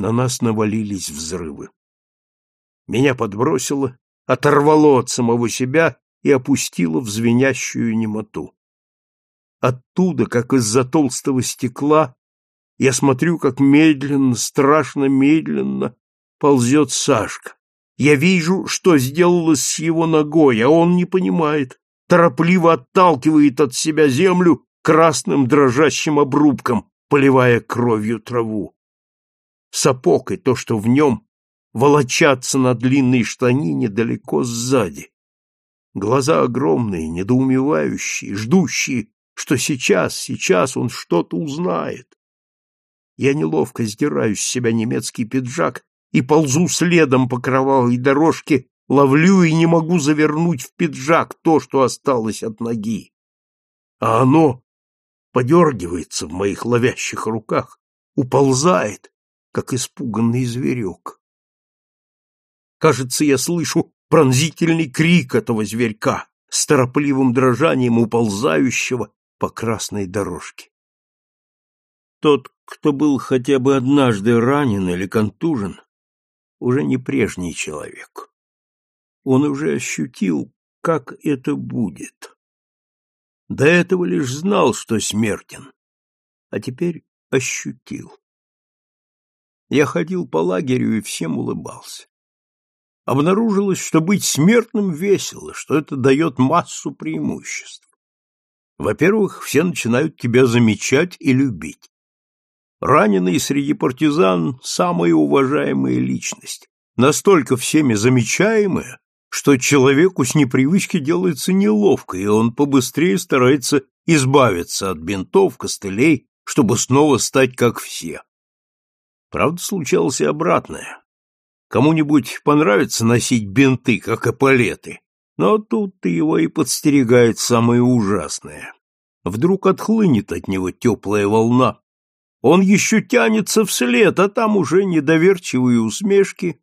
На нас навалились взрывы. Меня подбросило, оторвало от самого себя и опустило в звенящую немоту. Оттуда, как из-за толстого стекла, я смотрю, как медленно, страшно медленно ползет Сашка. Я вижу, что сделалось с его ногой, а он не понимает, торопливо отталкивает от себя землю красным дрожащим обрубком, поливая кровью траву. Сапог и то, что в нем, волочатся на длинной штанине далеко сзади. Глаза огромные, недоумевающие, ждущие, что сейчас, сейчас он что-то узнает. Я неловко сдираю с себя немецкий пиджак и ползу следом по кровавой дорожке, ловлю и не могу завернуть в пиджак то, что осталось от ноги. А оно подергивается в моих ловящих руках, уползает, как испуганный зверек. Кажется, я слышу пронзительный крик этого зверька с торопливым дрожанием уползающего по красной дорожке. Тот, кто был хотя бы однажды ранен или контужен, уже не прежний человек. Он уже ощутил, как это будет. До этого лишь знал, что смертен, а теперь ощутил. Я ходил по лагерю и всем улыбался. Обнаружилось, что быть смертным весело, что это дает массу преимуществ. Во-первых, все начинают тебя замечать и любить. Раненый среди партизан – самая уважаемая личность, настолько всеми замечаемая, что человеку с непривычки делается неловко, и он побыстрее старается избавиться от бинтов, костылей, чтобы снова стать как все. Правда, случалось и обратное. Кому-нибудь понравится носить бинты, как эполеты, но тут-то его и подстерегает самое ужасное. Вдруг отхлынет от него теплая волна, он еще тянется вслед, а там уже недоверчивые усмешки,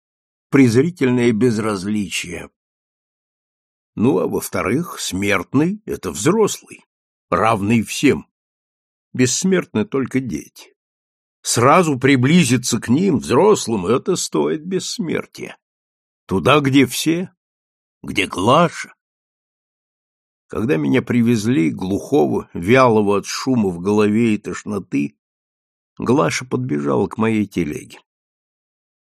презрительное безразличие. Ну, а во-вторых, смертный — это взрослый, равный всем. Бессмертны только дети. Сразу приблизиться к ним, взрослым, это стоит бессмертия. Туда, где все, где Глаша. Когда меня привезли, глухого, вялого от шума в голове и тошноты, Глаша подбежала к моей телеге.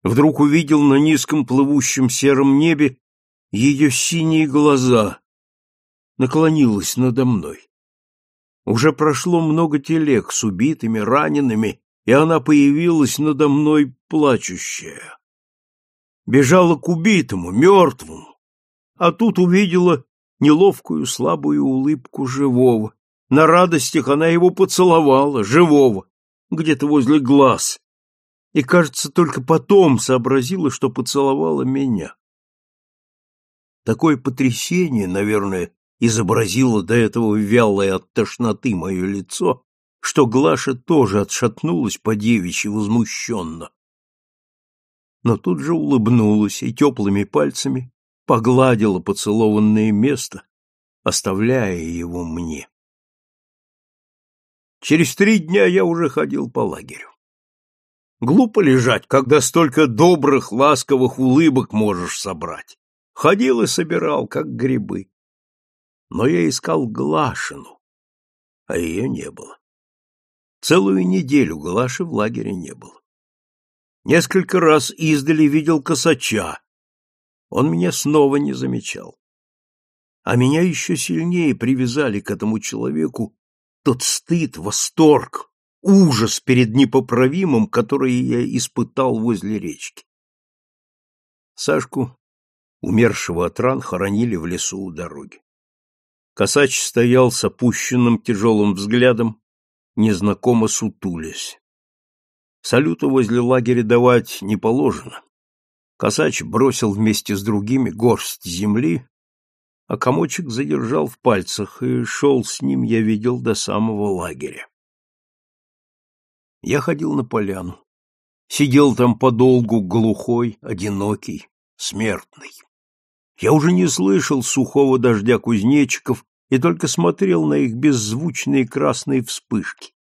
Вдруг увидел на низком плывущем сером небе ее синие глаза. Наклонилась надо мной. Уже прошло много телег с убитыми, ранеными, и она появилась надо мной плачущая. Бежала к убитому, мертвому, а тут увидела неловкую слабую улыбку живого. На радостях она его поцеловала, живого где-то возле глаз, и, кажется, только потом сообразила, что поцеловала меня. Такое потрясение, наверное, изобразило до этого вялое от тошноты мое лицо, что Глаша тоже отшатнулась по девичьи возмущенно. Но тут же улыбнулась и теплыми пальцами погладила поцелованное место, оставляя его мне. Через три дня я уже ходил по лагерю. Глупо лежать, когда столько добрых, ласковых улыбок можешь собрать. Ходил и собирал, как грибы. Но я искал Глашину, а ее не было. Целую неделю Глаши в лагере не было. Несколько раз издали видел косача. Он меня снова не замечал. А меня еще сильнее привязали к этому человеку тот стыд, восторг, ужас перед непоправимым, который я испытал возле речки. Сашку, умершего от ран, хоронили в лесу у дороги. Косач стоял с опущенным тяжелым взглядом, незнакомо сутулясь. Салюта возле лагеря давать не положено. Косач бросил вместе с другими горсть земли а комочек задержал в пальцах, и шел с ним, я видел, до самого лагеря. Я ходил на поляну. Сидел там подолгу, глухой, одинокий, смертный. Я уже не слышал сухого дождя кузнечиков и только смотрел на их беззвучные красные вспышки.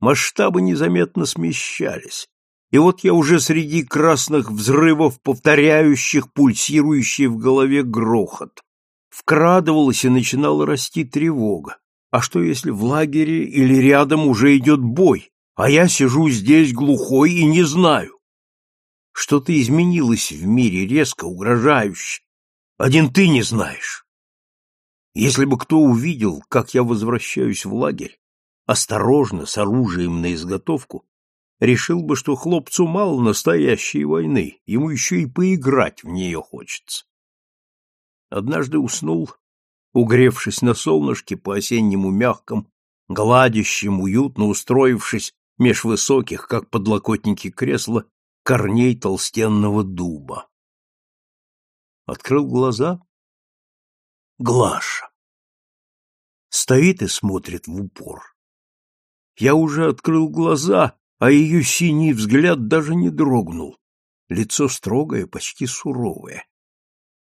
масштабы незаметно смещались. И вот я уже среди красных взрывов, повторяющих пульсирующий в голове грохот. Вкрадывалась и начинала расти тревога. А что, если в лагере или рядом уже идет бой, а я сижу здесь глухой и не знаю? Что-то изменилось в мире резко, угрожающе. Один ты не знаешь. Если бы кто увидел, как я возвращаюсь в лагерь, осторожно, с оружием на изготовку, решил бы, что хлопцу мало настоящей войны, ему еще и поиграть в нее хочется. Однажды уснул, угревшись на солнышке по-осеннему мягком, гладящим, уютно устроившись меж высоких, как подлокотники кресла, корней толстенного дуба. Открыл глаза. Глаша. Стоит и смотрит в упор. Я уже открыл глаза, а ее синий взгляд даже не дрогнул. Лицо строгое, почти суровое.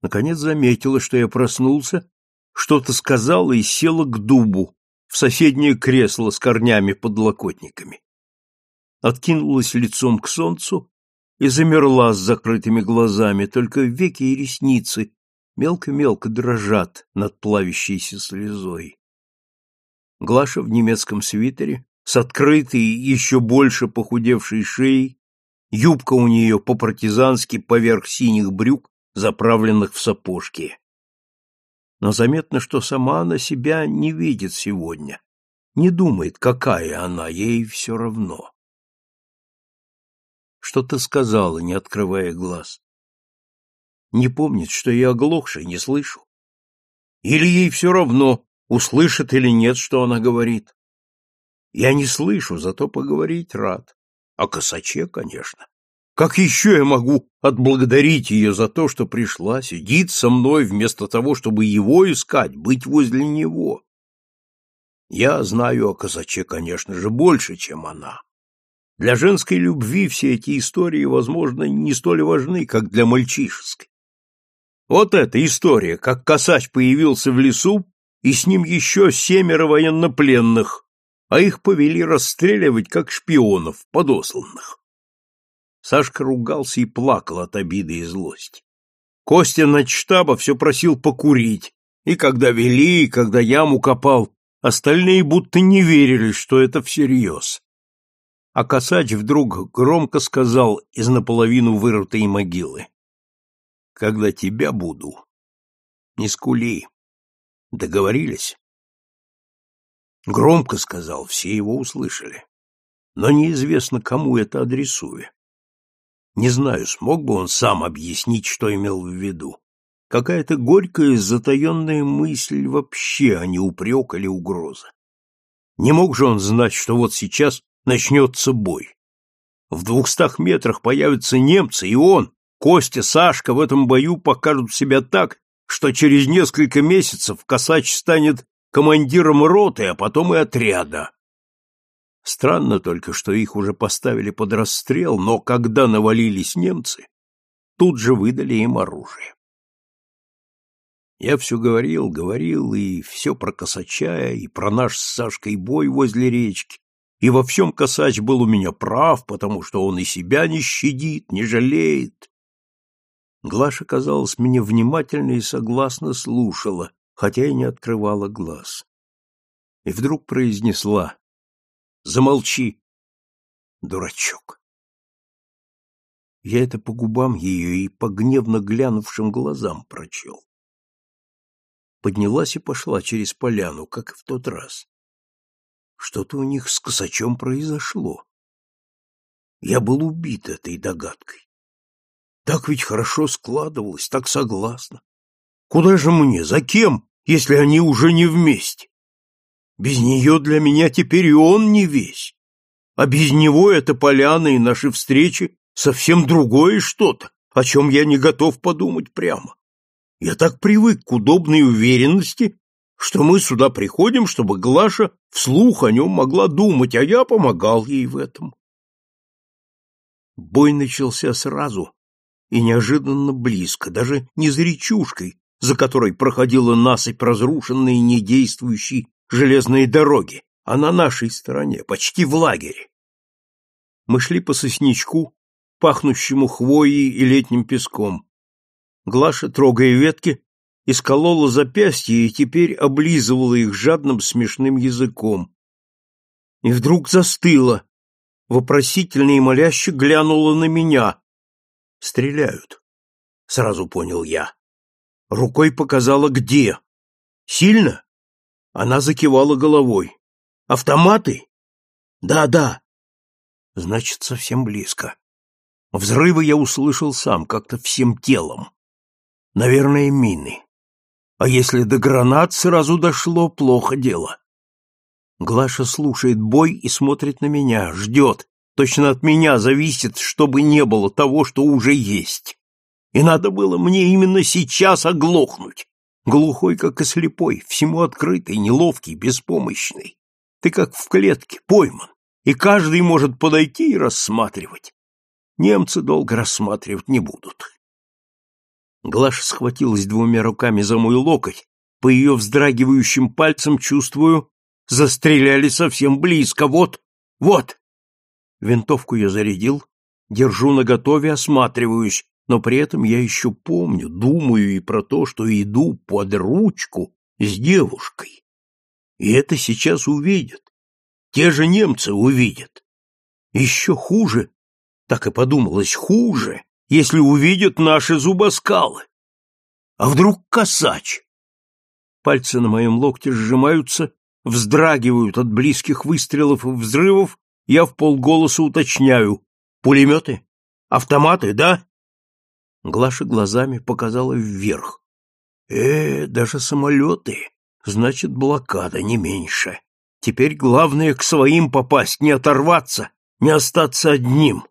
Наконец заметила, что я проснулся, что-то сказала и села к дубу, в соседнее кресло с корнями-подлокотниками. Откинулась лицом к солнцу и замерла с закрытыми глазами, только веки и ресницы мелко-мелко дрожат над плавящейся слезой. Глаша в немецком свитере, с открытой, еще больше похудевшей шеей, юбка у нее по-партизански поверх синих брюк, заправленных в сапожки. Но заметно, что сама она себя не видит сегодня, не думает, какая она, ей все равно. Что-то сказала, не открывая глаз. Не помнит, что я оглохший, не слышу. Или ей все равно, услышит или нет, что она говорит. Я не слышу, зато поговорить рад. О косаче, конечно. Как еще я могу отблагодарить ее за то, что пришла, сидит со мной, вместо того, чтобы его искать, быть возле него? Я знаю о косаче, конечно же, больше, чем она. Для женской любви все эти истории, возможно, не столь важны, как для мальчишеской. Вот эта история, как косач появился в лесу, и с ним еще семеро военнопленных, а их повели расстреливать как шпионов, подосланных. Сашка ругался и плакал от обиды и злости. Костя начштаба все просил покурить, и когда вели, и когда яму копал, остальные будто не верили, что это всерьез. А косач вдруг громко сказал из наполовину вырытой могилы. «Когда тебя буду, не скули. Договорились?» Громко сказал, все его услышали. Но неизвестно, кому это адресуя. Не знаю, смог бы он сам объяснить, что имел в виду. Какая-то горькая, затаенная мысль вообще, а не упрек или угроза. Не мог же он знать, что вот сейчас начнется бой. В двухстах метрах появятся немцы, и он, Костя, Сашка в этом бою покажут себя так, что через несколько месяцев Косач станет командиром роты, а потом и отряда. Странно только, что их уже поставили под расстрел, но когда навалились немцы, тут же выдали им оружие. Я все говорил, говорил, и все про Косача, и про наш с Сашкой бой возле речки, и во всем Косач был у меня прав, потому что он и себя не щадит, не жалеет. Глаша, казалось, мне внимательно и согласно слушала, хотя и не открывала глаз. И вдруг произнесла Замолчи, дурачок. Я это по губам ее и по гневно глянувшим глазам прочел. Поднялась и пошла через поляну, как и в тот раз. Что-то у них с косачом произошло. Я был убит этой догадкой. Так ведь хорошо складывалось, так согласно. Куда же мне, за кем, если они уже не вместе? Без нее для меня теперь и он не весь. А без него эта поляна и наши встречи совсем другое что-то, о чем я не готов подумать прямо. Я так привык к удобной уверенности, что мы сюда приходим, чтобы Глаша вслух о нем могла думать, а я помогал ей в этом. Бой начался сразу и неожиданно близко, даже не за речушкой, за которой проходила насыпь разрушенной недействующей железные дороги, а на нашей стороне, почти в лагере. Мы шли по сосничку, пахнущему хвоей и летним песком. Глаша, трогая ветки, исколола запястья и теперь облизывала их жадным смешным языком. И вдруг застыла, вопросительно и моляще глянула на меня. Стреляют, сразу понял я. Рукой показала где. Сильно? Она закивала головой. Автоматы? Да, да. Значит, совсем близко. Взрывы я услышал сам, как-то всем телом. Наверное, мины. А если до гранат сразу дошло, плохо дело. Глаша слушает бой и смотрит на меня, ждет. Точно от меня зависит, чтобы не было того, что уже есть. И надо было мне именно сейчас оглохнуть. Глухой, как и слепой, всему открытый, неловкий, беспомощный. Ты как в клетке, пойман, и каждый может подойти и рассматривать. Немцы долго рассматривать не будут. Глаша схватилась двумя руками за мой локоть, по ее вздрагивающим пальцам чувствую, Застреляли совсем близко. Вот, вот. Винтовку я зарядил, держу наготове, осматриваюсь, но при этом я еще помню, думаю и про то, что иду под ручку с девушкой. И это сейчас увидят. Те же немцы увидят. Еще хуже, так и подумалось, хуже, если увидят наши зубоскалы. А вдруг косач? Пальцы на моем локте сжимаются, вздрагивают от близких выстрелов и взрывов, я в полголоса уточняю. Пулеметы? Автоматы, да? Глаша глазами показала вверх. Э, даже самолеты. Значит, блокада не меньше. Теперь главное к своим попасть, не оторваться, не остаться одним.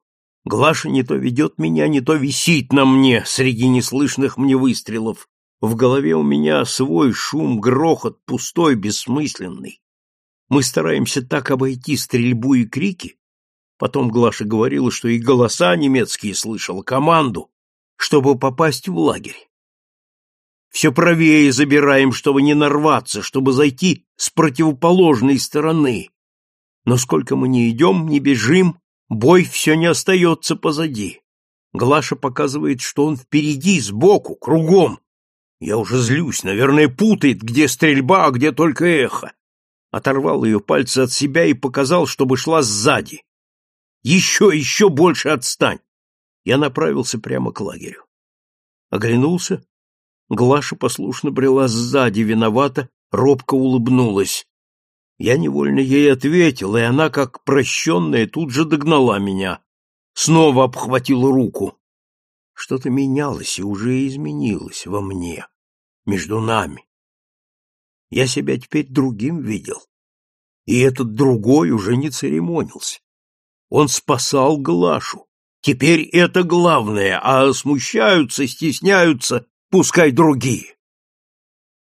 Глаша не то ведет меня, не то висит на мне среди неслышных мне выстрелов. В голове у меня свой шум, грохот, пустой, бессмысленный. Мы стараемся так обойти стрельбу и крики. Потом Глаша говорила, что и голоса немецкие слышала, команду, чтобы попасть в лагерь. Все правее забираем, чтобы не нарваться, чтобы зайти с противоположной стороны. Но сколько мы не идем, не бежим, бой все не остается позади. Глаша показывает, что он впереди, сбоку, кругом, я уже злюсь, наверное, путает, где стрельба, а где только эхо. Оторвал ее пальцы от себя и показал, чтобы шла сзади. Еще, еще больше отстань. Я направился прямо к лагерю. Оглянулся. Глаша послушно брела сзади, виновата, робко улыбнулась. Я невольно ей ответил, и она, как прощенная, тут же догнала меня. Снова обхватила руку. Что-то менялось и уже изменилось во мне, между нами. Я себя теперь другим видел. И этот другой уже не церемонился. Он спасал Глашу. Теперь это главное, а смущаются, стесняются, пускай другие.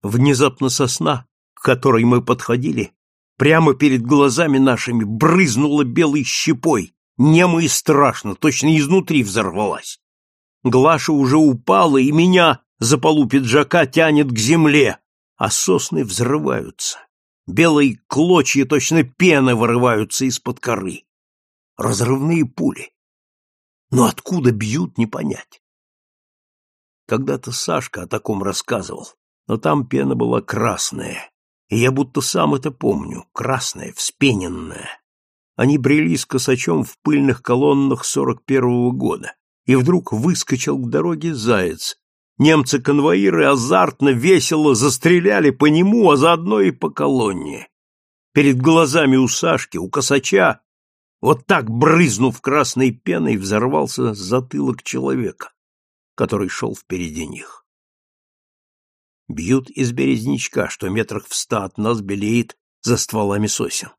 Внезапно сосна, к которой мы подходили, прямо перед глазами нашими брызнула белой щепой, немо и страшно, точно изнутри взорвалась. Глаша уже упала, и меня за полу пиджака тянет к земле, а сосны взрываются. Белые клочья, точно пена, вырываются из-под коры. Разрывные пули. Но откуда бьют, не понять. Когда-то Сашка о таком рассказывал, но там пена была красная, и я будто сам это помню, красная, вспененная. Они брели с косачом в пыльных колоннах сорок первого года и вдруг выскочил к дороге заяц. Немцы-конвоиры азартно, весело застреляли по нему, а заодно и по колонне. Перед глазами у Сашки, у косача, вот так, брызнув красной пеной, взорвался затылок человека, который шел впереди них. Бьют из березничка, что метрах в ста от нас белеет за стволами сосен.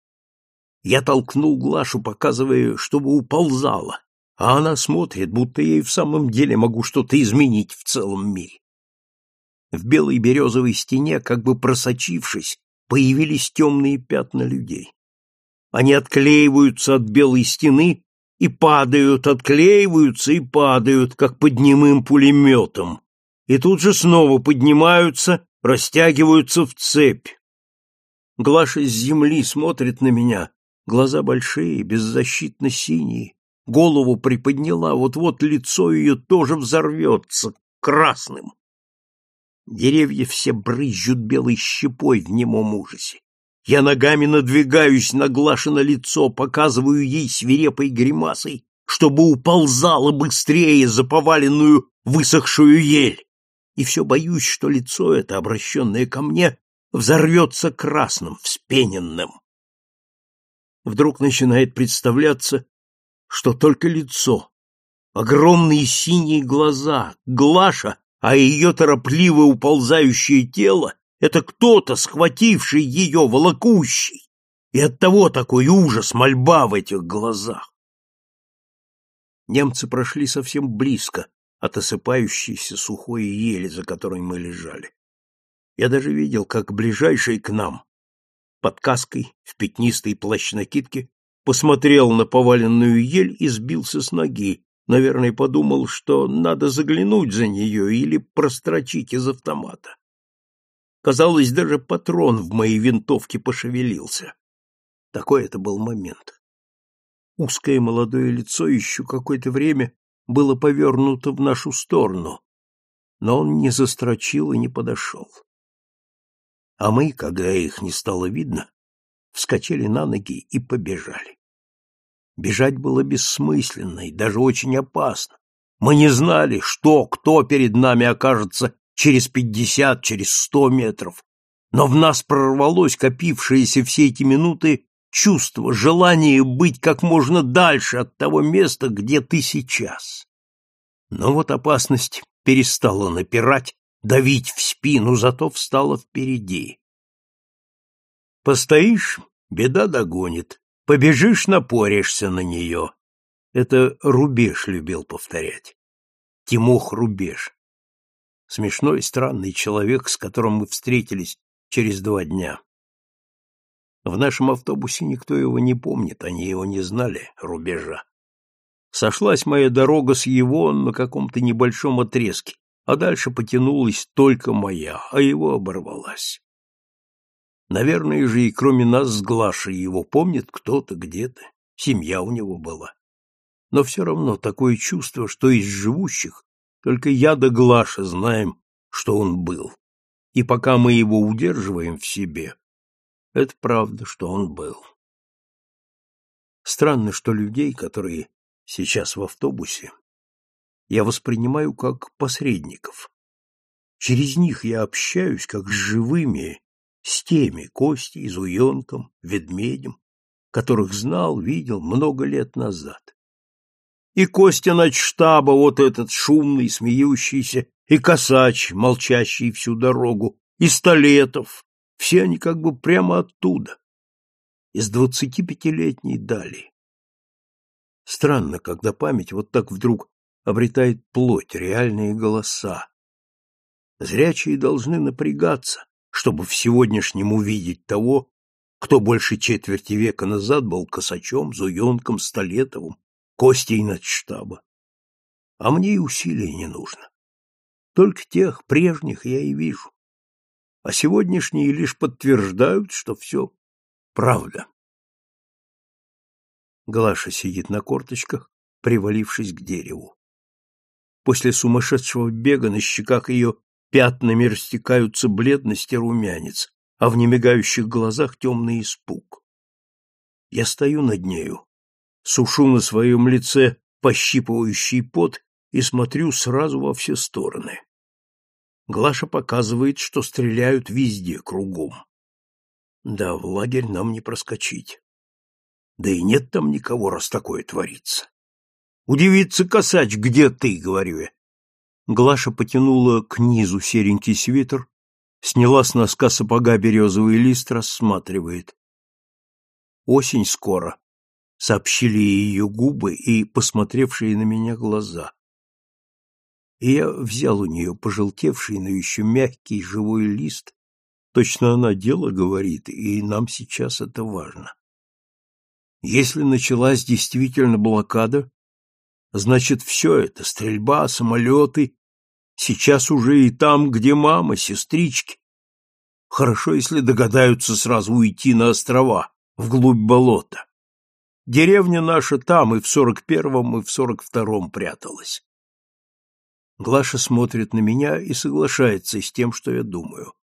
Я толкнул Глашу, показывая, чтобы уползала, а она смотрит, будто и в самом деле могу что-то изменить в целом мире. В белой березовой стене, как бы просочившись, появились темные пятна людей. Они отклеиваются от белой стены и падают, отклеиваются и падают, как под немым пулеметом, и тут же снова поднимаются, растягиваются в цепь. Глаша с земли смотрит на меня, глаза большие, беззащитно синие, голову приподняла, вот-вот лицо ее тоже взорвется красным. Деревья все брызжут белой щепой в немом ужасе. Я ногами надвигаюсь на Глашино лицо, показываю ей свирепой гримасой, чтобы уползала быстрее за поваленную высохшую ель. И все боюсь, что лицо это, обращенное ко мне, взорвется красным, вспененным. Вдруг начинает представляться, что только лицо, огромные синие глаза, Глаша, а ее торопливо уползающее тело — это кто-то, схвативший ее, волокущий, и оттого такой ужас, мольба в этих глазах. Немцы прошли совсем близко от осыпающейся сухой ели, за которой мы лежали. Я даже видел, как ближайший к нам, под каской, в пятнистой плащ-накидке, посмотрел на поваленную ель и сбился с ноги, наверное, подумал, что надо заглянуть за нее или прострочить из автомата. Казалось, даже патрон в моей винтовке пошевелился. Такой это был момент. Узкое молодое лицо еще какое-то время было повернуто в нашу сторону, но он не застрочил и не подошел. А мы, когда их не стало видно, вскочили на ноги и побежали. Бежать было бессмысленно и даже очень опасно. Мы не знали, что, кто перед нами окажется через пятьдесят, через сто метров. Но в нас прорвалось копившееся все эти минуты чувство, желание быть как можно дальше от того места, где ты сейчас. Но вот опасность перестала напирать, давить в спину, зато встала впереди. Постоишь — беда догонит, побежишь — напоришься на нее. Это Рубеж любил повторять. Тимох Рубеж. Смешной, странный человек, с которым мы встретились через два дня. В нашем автобусе никто его не помнит, они его не знали, рубежа. Сошлась моя дорога с его на каком-то небольшом отрезке, а дальше потянулась только моя, а его оборвалась. Наверное же и кроме нас с Глашей его помнит кто-то где-то, семья у него была. Но все равно такое чувство, что из живущих только я да Глаша знаем, что он был. И пока мы его удерживаем в себе, это правда, что он был. Странно, что людей, которые сейчас в автобусе, я воспринимаю как посредников. Через них я общаюсь как с живыми, с теми Костей, Зуенком, Ведмедем, которых знал, видел много лет назад. И Костя штаба вот этот шумный, смеющийся, и Косач, молчащий всю дорогу, и Столетов, все они как бы прямо оттуда, из двадцатипятилетней дали. Странно, когда память вот так вдруг обретает плоть, реальные голоса. Зрячие должны напрягаться, чтобы в сегодняшнем увидеть того, кто больше четверти века назад был косачом, зуенком, столетовым, костей штаба. А мне и усилий не нужно. Только тех прежних я и вижу а сегодняшние лишь подтверждают, что все правда. Глаша сидит на корточках, привалившись к дереву. После сумасшедшего бега на щеках ее пятнами растекаются бледность и румянец, а в немигающих глазах темный испуг. Я стою над нею, сушу на своем лице пощипывающий пот и смотрю сразу во все стороны. Глаша показывает, что стреляют везде, кругом. Да, в лагерь нам не проскочить. Да и нет там никого, раз такое творится. Удивится косач, где ты, говорю я. Глаша потянула к низу серенький свитер, сняла с носка сапога березовый лист, рассматривает. Осень скоро, сообщили ее губы и посмотревшие на меня глаза и я взял у нее пожелтевший, но еще мягкий живой лист. Точно она дело говорит, и нам сейчас это важно. Если началась действительно блокада, значит, все это, стрельба, самолеты, сейчас уже и там, где мама, сестрички. Хорошо, если догадаются сразу уйти на острова, вглубь болота. Деревня наша там и в сорок первом, и в сорок втором пряталась. Глаша смотрит на меня и соглашается с тем, что я думаю.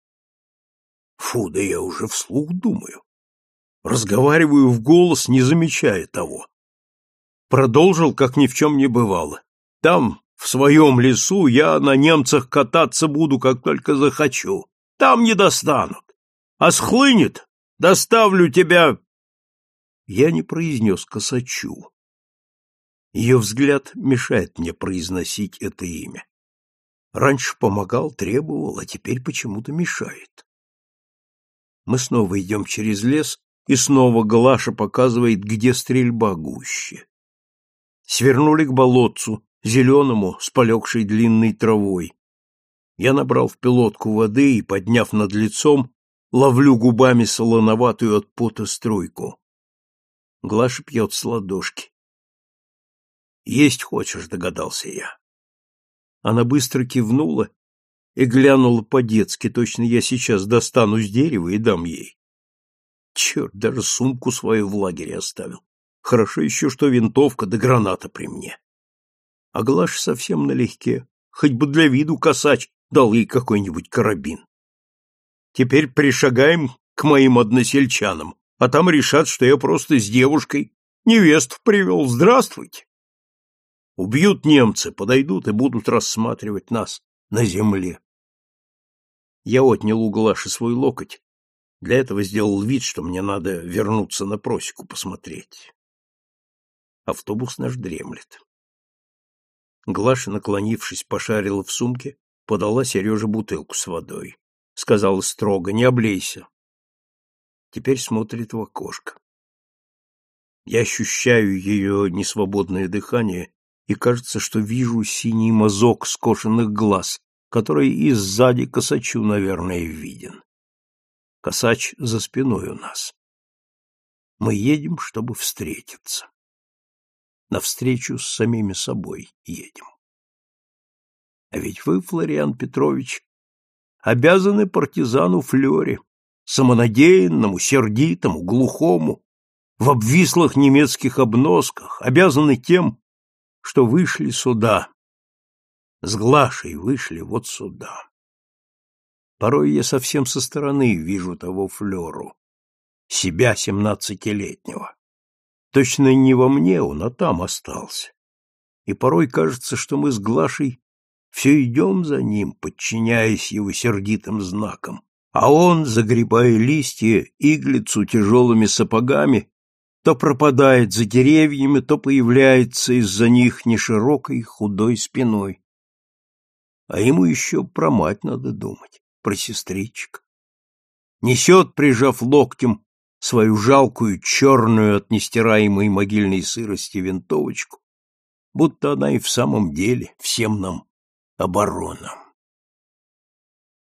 Фу, да я уже вслух думаю. Разговариваю в голос, не замечая того. Продолжил, как ни в чем не бывало. Там, в своем лесу, я на немцах кататься буду, как только захочу. Там не достанут. А схлынет, доставлю тебя... Я не произнес косачу. Ее взгляд мешает мне произносить это имя. Раньше помогал, требовал, а теперь почему-то мешает. Мы снова идем через лес, и снова Глаша показывает, где стрельба гуще. Свернули к болотцу, зеленому, с полегшей длинной травой. Я набрал в пилотку воды и, подняв над лицом, ловлю губами солоноватую от пота струйку. Глаша пьет с ладошки. «Есть хочешь», — догадался я. Она быстро кивнула и глянула по-детски, точно я сейчас достану с дерева и дам ей. Черт, даже сумку свою в лагере оставил. Хорошо еще, что винтовка да граната при мне. А Глаш совсем налегке, хоть бы для виду косач дал ей какой-нибудь карабин. Теперь пришагаем к моим односельчанам, а там решат, что я просто с девушкой невесту привел. Здравствуйте! Убьют немцы, подойдут и будут рассматривать нас на земле. Я отнял у Глаши свой локоть. Для этого сделал вид, что мне надо вернуться на просеку посмотреть. Автобус наш дремлет. Глаша, наклонившись, пошарила в сумке, подала Сереже бутылку с водой. Сказала строго, не облейся. Теперь смотрит в окошко. Я ощущаю ее несвободное дыхание и кажется, что вижу синий мазок скошенных глаз, который и сзади косачу, наверное, виден. Косач за спиной у нас. Мы едем, чтобы встретиться. Навстречу с самими собой едем. А ведь вы, Флориан Петрович, обязаны партизану Флёре, самонадеянному, сердитому, глухому, в обвислых немецких обносках, обязаны тем, что вышли сюда, с Глашей вышли вот сюда. Порой я совсем со стороны вижу того Флеру, себя семнадцатилетнего. Точно не во мне он, а там остался. И порой кажется, что мы с Глашей все идем за ним, подчиняясь его сердитым знакам, а он, загребая листья, иглицу тяжелыми сапогами, то пропадает за деревьями, то появляется из-за них неширокой худой спиной. А ему еще про мать надо думать, про сестричек. Несет, прижав локтем, свою жалкую, черную от нестираемой могильной сырости винтовочку, будто она и в самом деле всем нам оборона.